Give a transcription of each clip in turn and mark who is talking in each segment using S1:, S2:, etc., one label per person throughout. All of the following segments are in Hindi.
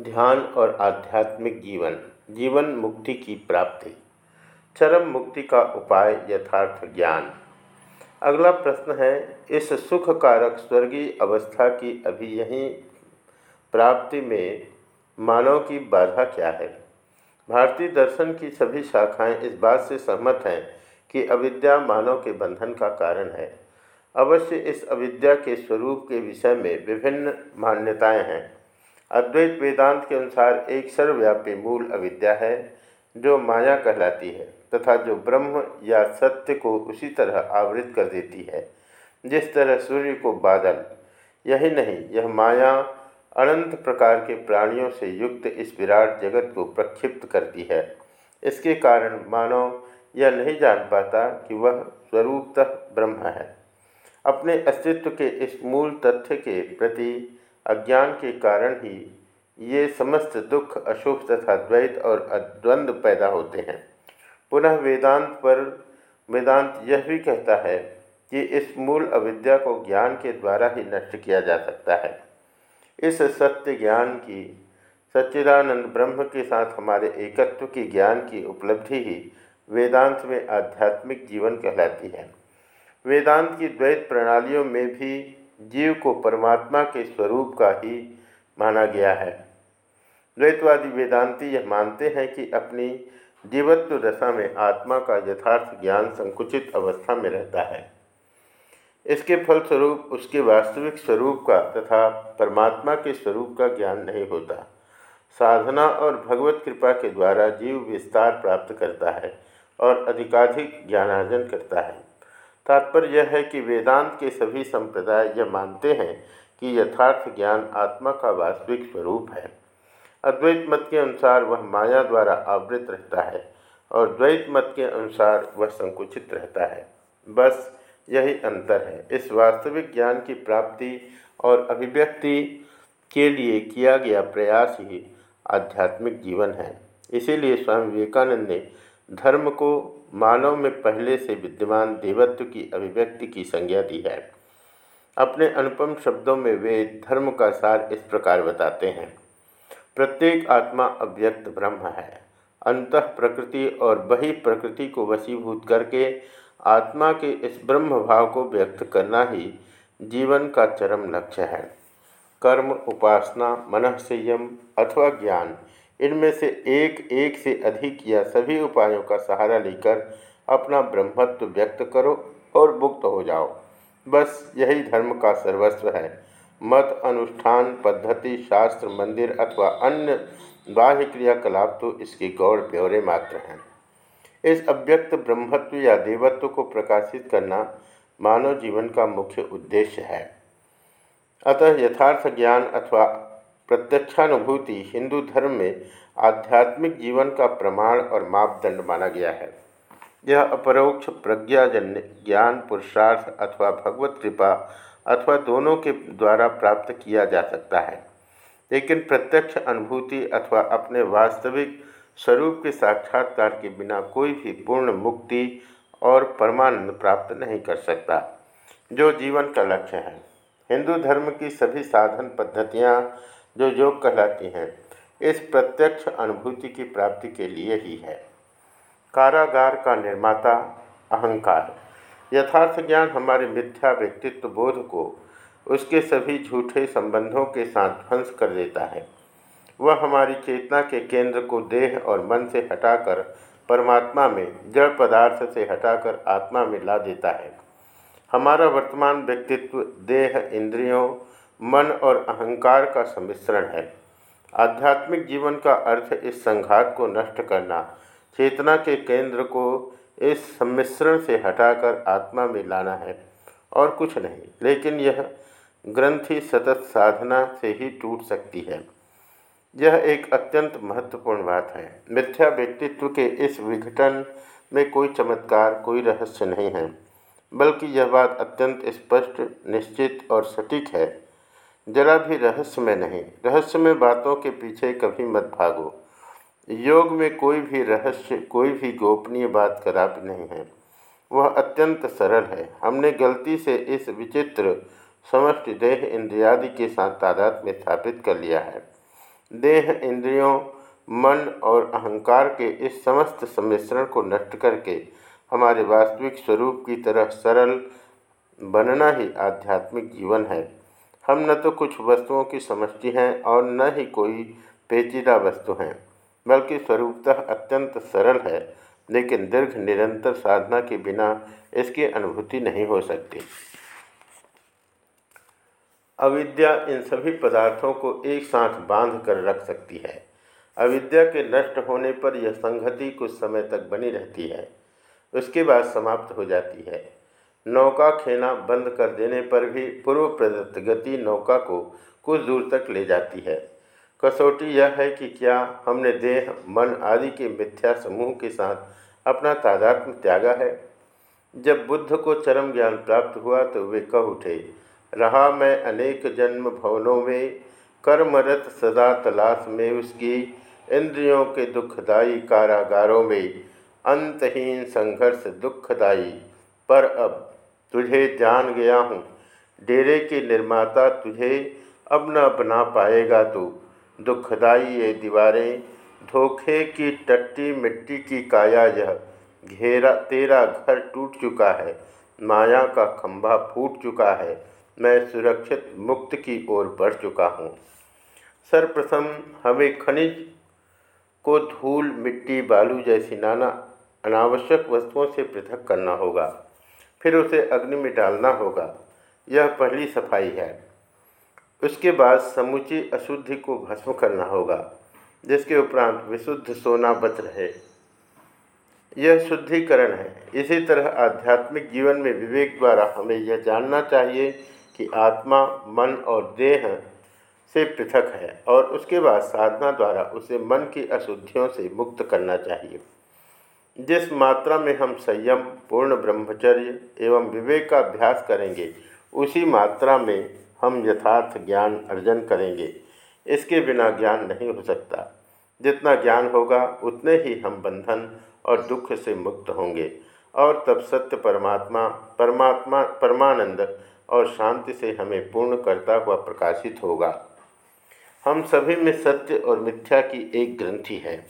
S1: ध्यान और आध्यात्मिक जीवन जीवन मुक्ति की प्राप्ति। चरम मुक्ति का उपाय यथार्थ ज्ञान। अगला प्रश्न है, इस सुख कारक स्वर्गीय अवस्था की अभी यहीं प्राप्ति में मानव की बाधा क्या है? भारतीय दर्शन की सभी शाखाएँ इस बात से सहमत हैं कि अविद्या मानव के बंधन का कारण है। अवश्य इस अविद्या के स्वरूप के विषय में विभिन्न मान्यताएँ हैं। अद्वैत वेदांत के अनुसार एक सर्वव्यापी मूल अविद्या है, जो माया कहलाती है, तथा जो ब्रह्म या सत्य को उसी तरह आवृत कर देती है। जिस तरह सूर्य को बादल, यही नहीं, यह माया अनंत प्रकार के प्राणियों से युक्त इस विराट जगत को प्रक्षिप्त करती है। इसके कारण मानव यह नहीं जान पाता कि वह स्वरूपतः ब्रह्म है। अपने अस्तित्व के इस मूल तथ्य के प्रति अज्ञान के कारण ही ये समस्त दुख अशुभ तथा द्वैत और अद्वंद पैदा होते हैं। पुनः वेदांत पर, वेदांत यह भी कहता है कि इस मूल अविद्या को ज्ञान के द्वारा ही नष्ट किया जा सकता है। इस सत्य ज्ञान की, सच्चिदानंद ब्रह्म के साथ हमारे एकत्व की ज्ञान की उपलब्धि ही वेदांत में आध्यात्मिक जीवन कहलाती है। वेदांत की द्वैत प्रणालियों में भी जीव को परमात्मा के स्वरूप का ही माना गया है। द्वैतवादी वेदांति यह मानते हैं कि अपनी जीवत्व दशा में आत्मा का यथार्थ ज्ञान संकुचित अवस्था में रहता है। इसके फलस्वरूप, उसके वास्तविक स्वरूप का तथा परमात्मा के स्वरूप का ज्ञान नहीं होता। साधना और भगवत कृपा के द्वारा जीव विस्तार प्राप्त करता है और अधिकाधिक ज्ञानार्जन करता है। तात्पर्य यह है कि वेदांत के सभी संप्रदाय यह मानते हैं कि यथार्थ ज्ञान आत्मा का वास्तविक स्वरूप है। अद्वैत मत के अनुसार वह माया द्वारा आवृत रहता है और द्वैत मत के अनुसार वह संकुचित रहता है। बस यही अंतर है। इस वास्तविक ज्ञान की प्राप्ति और अभिव्यक्ति के लिए किया गया प्रयास ही आध्यात्मिक जीवन है। इसीलिए स्वामी विवेकानंद ने धर्म को मानव में पहले से विद्यमान देवत्व की अभिव्यक्ति की संज्ञा दी है। अपने अनुपम शब्दों में वे धर्म का सार इस प्रकार बताते हैं। प्रत्येक आत्मा अव्यक्त ब्रह्म है। अंत प्रकृति और बही प्रकृति को वशीभूत करके आत्मा के इस ब्रह्म भाव को व्यक्त करना ही जीवन का चरम लक्ष्य है। कर्म, उपासना मन संयम अथवा ज्ञान इनमें से एक एक से अधिक या सभी उपायों का सहारा लेकर अपना ब्रह्मत्व व्यक्त करो और मुक्त हो जाओ। बस यही धर्म का सर्वस्व है। मत अनुष्ठान, पद्धति, शास्त्र, मंदिर अथवा अन्य बाह्य क्रियाकलाप तो इसके गौर ब्यौरे मात्र हैं। इस अव्यक्त ब्रह्मत्व या देवत्व को प्रकाशित करना मानव जीवन का मुख्य उद्देश्य है। अतः यथार्थ ज्ञान अथवा प्रत्यक्षानुभूति हिंदू धर्म में आध्यात्मिक जीवन का प्रमाण और मापदंड माना गया है। यह अपरोक्ष प्रज्ञाजन्य, ज्ञान, पुरुषार्थ अथवा भगवत कृपा अथवा दोनों के द्वारा प्राप्त किया जा सकता है। लेकिन प्रत्यक्ष अनुभूति अथवा अपने वास्तविक स्वरूप के साक्षात्कार के बिना कोई भी पूर्ण मुक्ति और परमानंद प्राप्त नहीं कर सकता, जो जीवन का लक्ष्य है। हिंदू धर्म की सभी साधन पद्धतियाँ जो योग कहलाती हैं, इस प्रत्यक्ष अनुभूति की प्राप्ति के लिए ही है। कारागार का निर्माता अहंकार। यथार्थ ज्ञान हमारे मिथ्या व्यक्तित्व बोध को, उसके सभी झूठे संबंधों के साथ ध्वंस कर देता है। वह हमारी चेतना के केंद्र को देह और मन से हटाकर परमात्मा में जड़ पदार्थ से हटाकर आत्मा में ला देता है। हमारा वर्तमान व्यक्तित्व देह, इंद्रियों मन और अहंकार का सम्मिश्रण है। आध्यात्मिक जीवन का अर्थ इस संघात को नष्ट करना, चेतना के केंद्र को इस सम्मिश्रण से हटाकर आत्मा में लाना है, और कुछ नहीं, लेकिन यह ग्रंथि सतत साधना से ही टूट सकती है। यह एक अत्यंत महत्वपूर्ण बात है। मिथ्या व्यक्तित्व के इस विघटन में कोई चमत्कार, कोई रहस्य नहीं है, बल्कि यह बात अत्यंत स्पष्ट, निश्चित और सटीक है। जरा भी रहस्य में नहीं। रहस्य में बातों के पीछे कभी मत भागो। योग में कोई भी रहस्य, कोई भी गोपनीय बात खराब नहीं है। वह अत्यंत सरल है। हमने गलती से इस विचित्र समष्टि देह इंद्रियादि के साथ तादाद में स्थापित कर लिया है। देह इंद्रियों, मन और अहंकार के इस समस्त सम्मिश्रण को नष्ट करके हमारे वास्तविक स्वरूप की तरह सरल बनना ही आध्यात्मिक जीवन है। हम न तो कुछ वस्तुओं की समष्टि हैं और न ही कोई पेचीदा वस्तु हैं, बल्कि स्वरूपतः अत्यंत सरल है, लेकिन दीर्घ निरंतर साधना के बिना इसकी अनुभूति नहीं हो सकती। अविद्या इन सभी पदार्थों को एक साथ बाँध कर रख सकती है। अविद्या के नष्ट होने पर यह संगति कुछ समय तक बनी रहती है, उसके बाद समाप्त हो जाती है। नौका खेना बंद कर देने पर भी पूर्व प्रदत्त गति नौका को कुछ दूर तक ले जाती है। कसौटी यह है कि क्या हमने देह, मन आदि के मिथ्या समूह के साथ अपना तादात्म त्यागा है? जब बुद्ध को चरम ज्ञान प्राप्त हुआ तो वे कह उठे, रहा मैं अनेक जन्म भवनों में, कर्मरत सदा तलाश में उसकी इंद्रियों के दुखदायी कारागारों में, अंतहीन संघर्ष दुखदायी पर अब तुझे जान गया हूँ। डेरे के निर्माता तुझे अब न बना पाएगा तू। दुखदाई ये दीवारें, धोखे की टट्टी मिट्टी की काया यह। घेरा तेरा घर टूट चुका है, माया का खंभा फूट चुका है। मैं सुरक्षित मुक्त की ओर बढ़ चुका हूँ। सर्वप्रथम हमें खनिज को धूल, मिट्टी, बालू जैसी नाना अनावश्यक वस्तुओं से पृथक करना होगा। फिर उसे अग्नि में डालना होगा। यह पहली सफ़ाई है। उसके बाद समूची अशुद्धि को भस्म करना होगा, जिसके उपरांत विशुद्ध सोना बच रहे। यह शुद्धिकरण है। इसी तरह आध्यात्मिक जीवन में विवेक द्वारा हमें यह जानना चाहिए कि आत्मा, मन और देह से पृथक है और उसके बाद साधना द्वारा उसे मन की अशुद्धियों से मुक्त करना चाहिए। जिस मात्रा में हम संयम, पूर्ण ब्रह्मचर्य एवं विवेक का अभ्यास करेंगे, उसी मात्रा में हम यथार्थ ज्ञान अर्जन करेंगे। इसके बिना ज्ञान नहीं हो सकता। जितना ज्ञान होगा, उतने ही हम बंधन और दुख से मुक्त होंगे और तब सत्य परमात्मा परमात्मा, परमानंद और शांति से हमें पूर्ण करता हुआ प्रकाशित होगा। हम सभी में सत्य और मिथ्या की एक ग्रंथि है।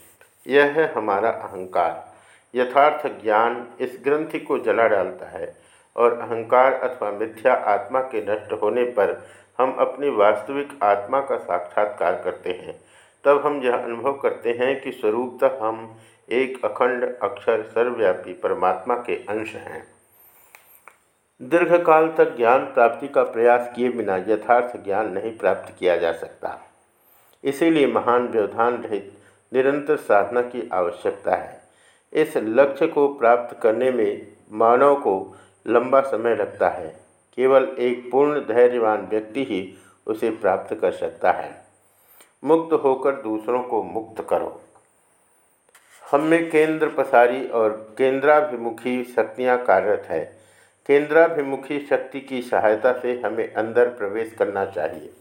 S1: यह है हमारा अहंकार। यथार्थ ज्ञान इस ग्रंथि को जला डालता है और अहंकार अथवा मिथ्या आत्मा के नष्ट होने पर हम अपनी वास्तविक आत्मा का साक्षात्कार करते हैं। तब हम यह अनुभव करते हैं कि स्वरूपतः हम एक अखंड अक्षर सर्वव्यापी परमात्मा के अंश हैं। दीर्घकाल तक ज्ञान प्राप्ति का प्रयास किए बिना यथार्थ ज्ञान नहीं प्राप्त किया जा सकता। इसीलिए महान व्यवधान रहित निरंतर साधना की आवश्यकता है। इस लक्ष्य को प्राप्त करने में मानव को लंबा समय लगता है। केवल एक पूर्ण धैर्यवान व्यक्ति ही उसे प्राप्त कर सकता है। मुक्त होकर दूसरों को मुक्त करो। हम में केंद्र पसारी और केंद्राभिमुखी शक्तियाँ कार्यरत है। केंद्राभिमुखी शक्ति की सहायता से हमें अंदर प्रवेश करना चाहिए।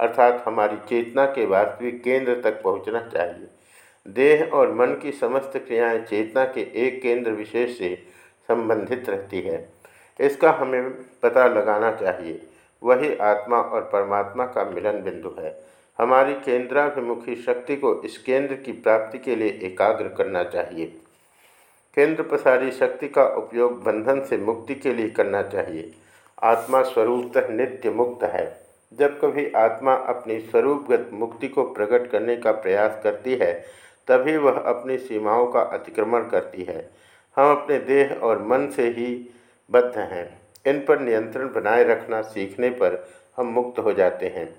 S1: अर्थात हमारी चेतना के वास्तविक केंद्र तक पहुँचना चाहिए। देह और मन की समस्त क्रियाएँ चेतना के एक केंद्र विशेष से संबंधित रहती है। इसका हमें पता लगाना चाहिए। वही आत्मा और परमात्मा का मिलन बिंदु है। हमारी केंद्राभिमुखी शक्ति को इस केंद्र की प्राप्ति के लिए एकाग्र करना चाहिए। केंद्र प्रसारी शक्ति का उपयोग बंधन से मुक्ति के लिए करना चाहिए। आत्मा स्वरूपतः नित्य मुक्त है। जब कभी आत्मा अपनी स्वरूपगत मुक्ति को प्रकट करने का प्रयास करती है तभी वह अपनी सीमाओं का अतिक्रमण करती है। हम अपने देह और मन से ही बद्ध हैं। इन पर नियंत्रण बनाए रखना सीखने पर हम मुक्त हो जाते हैं।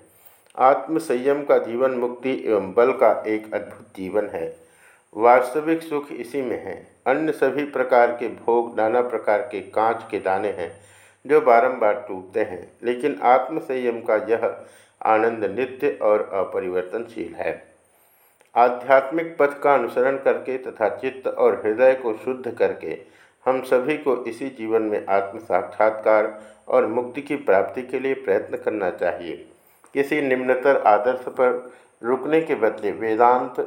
S1: आत्म संयम का जीवन मुक्ति एवं बल का एक अद्भुत जीवन है। वास्तविक सुख इसी में है। अन्य सभी प्रकार के भोग, नाना प्रकार के कांच के दाने हैं, जो बारंबार टूटते हैं। लेकिन आत्म संयम का यह आनंद नित्य और अपरिवर्तनशील है। आध्यात्मिक पथ का अनुसरण करके तथा चित्त और हृदय को शुद्ध करके हम सभी को इसी जीवन में आत्म साक्षात्कार और मुक्ति की प्राप्ति के लिए प्रयत्न करना चाहिए। किसी निम्नतर आदर्श पर रुकने के बदले वेदांत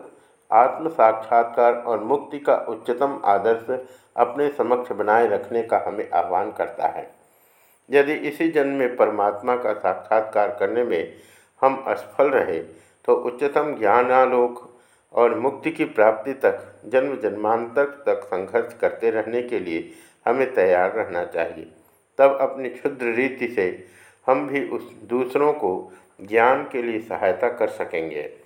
S1: आत्म साक्षात्कार और मुक्ति का उच्चतम आदर्श अपने समक्ष बनाए रखने का हमें आह्वान करता है। यदि इसी जन्म में परमात्मा का साक्षात्कार करने में हम असफल रहे तो उच्चतम ज्ञानालोक और मुक्ति की प्राप्ति तक, जन्म जन्मांतर तक संघर्ष करते रहने के लिए हमें तैयार रहना चाहिए। तब अपनी क्षुद्र रीति से हम भी उस दूसरों को ज्ञान के लिए सहायता कर सकेंगे।